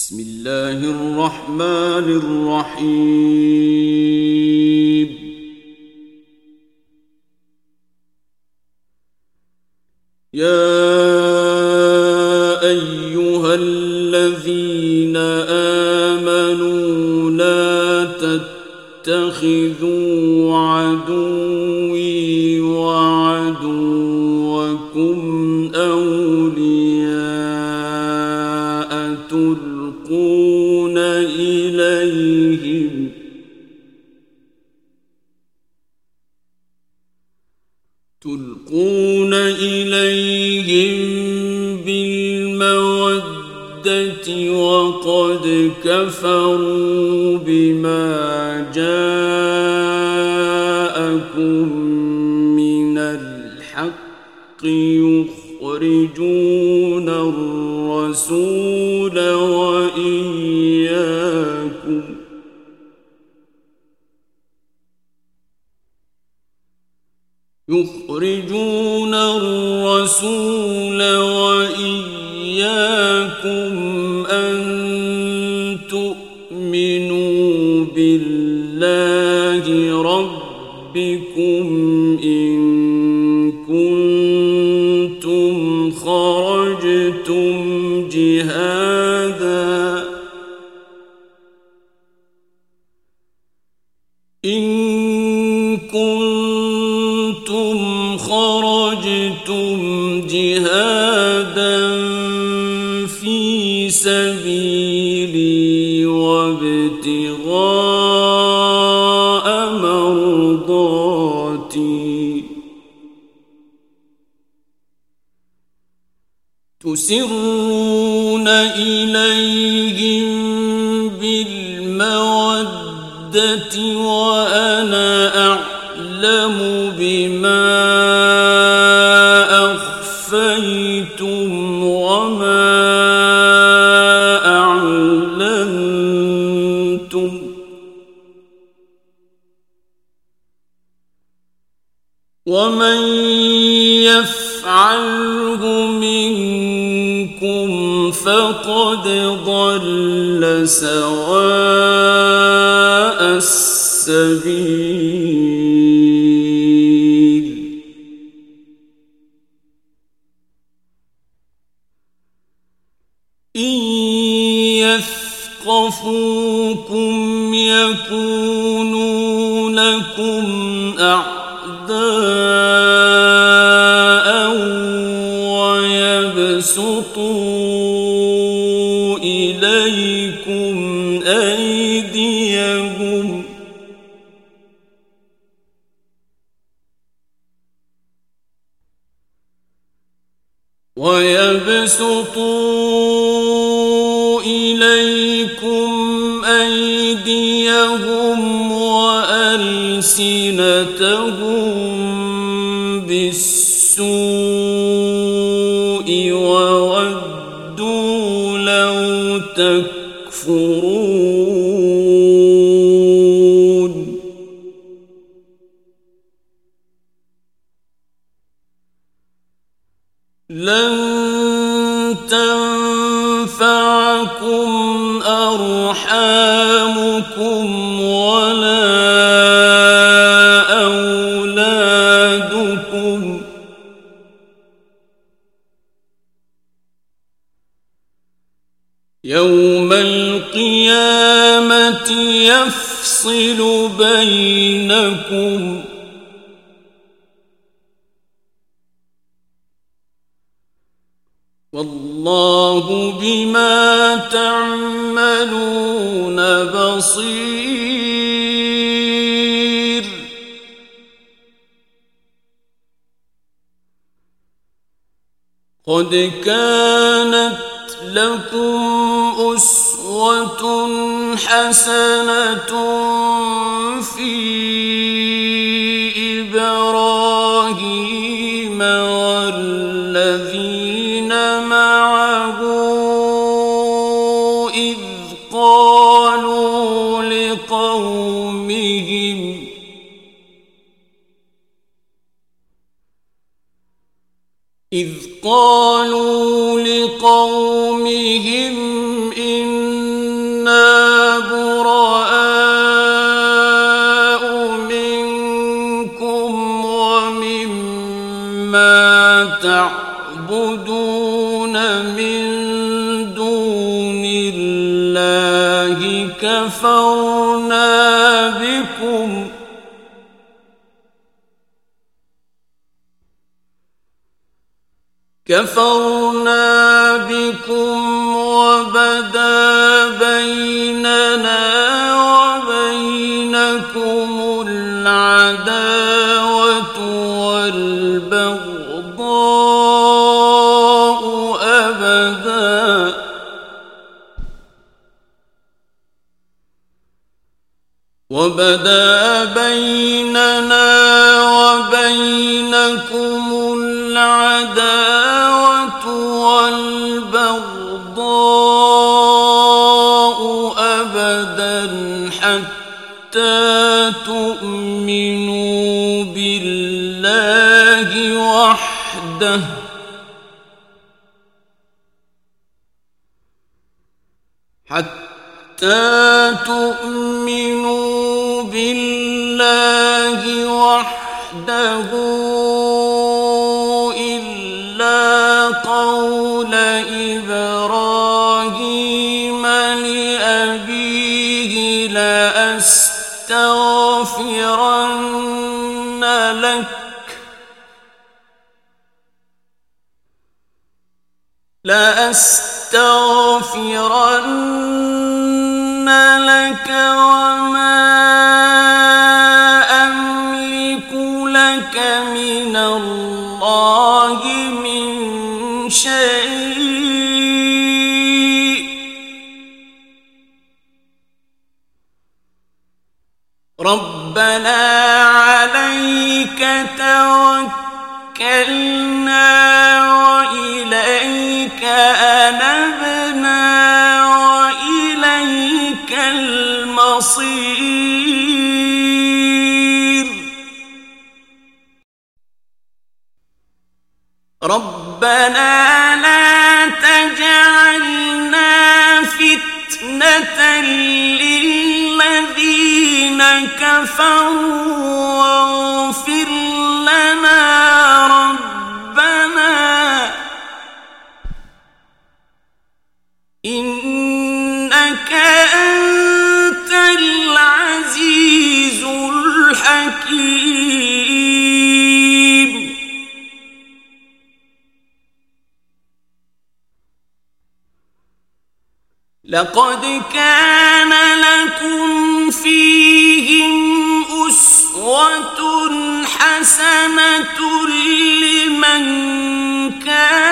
بسم الله الرحمن الرحيم. يا أيها الذين آمنوا لا تتخذوا عدوا عليهم. تلقون إليهم بالمودة وقد كفروا بما جاءكم من الحق يخرجون الرسول يخرجون الرسول وإياكم أن تؤمنوا بالله ربكم إن كنتم خرجتم خرجتم جهادا في سبيلي وابتغاء مرضاتي. تسرون إليهم بالمودة وأنا أَعْلَنتُمْ وَمَا أَعْلَنتُمْ وَمَن يَفْعَلْهُ مِنكُمْ فَقَدْ ضَلَّ سَوَاءَ السَّبِيلِ خفوكم يكونوا لكم أعداء ويبسطوا إليكم أيديهم ويبسطوا أيديهم وألسنتهم بالسوء وودوا لو تكون يوم القيامة يفصل بينكم والله بما تعملون بصير قد كانت لكم أسوة حسنة في إبراهيم والذين معه إذ قالوا لقومهم إذ قالوا لقومهم يعبدون من دون الله كفرنا بكم كفرنا بكم وبدا بيننا وبينكم العذاب وبدا بيننا وبينكم العداوة والبغضاء أبدا حتى تؤمنوا بالله وحده. حتى تؤمنوا بالله وحده إلا قول إبراهيم لأبيه لأستغفرن لك لأستغفرن لك وما أملك لك من الله من شيء. ربنا عليك توكلنا ربنا لا تجعلنا فتنة للذين كفروا واغفر لنا لقد كان لكم فيهم أسوة حسنة لمن كان